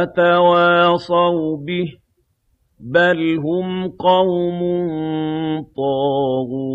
أتواصوا به بل هم قوم طاغون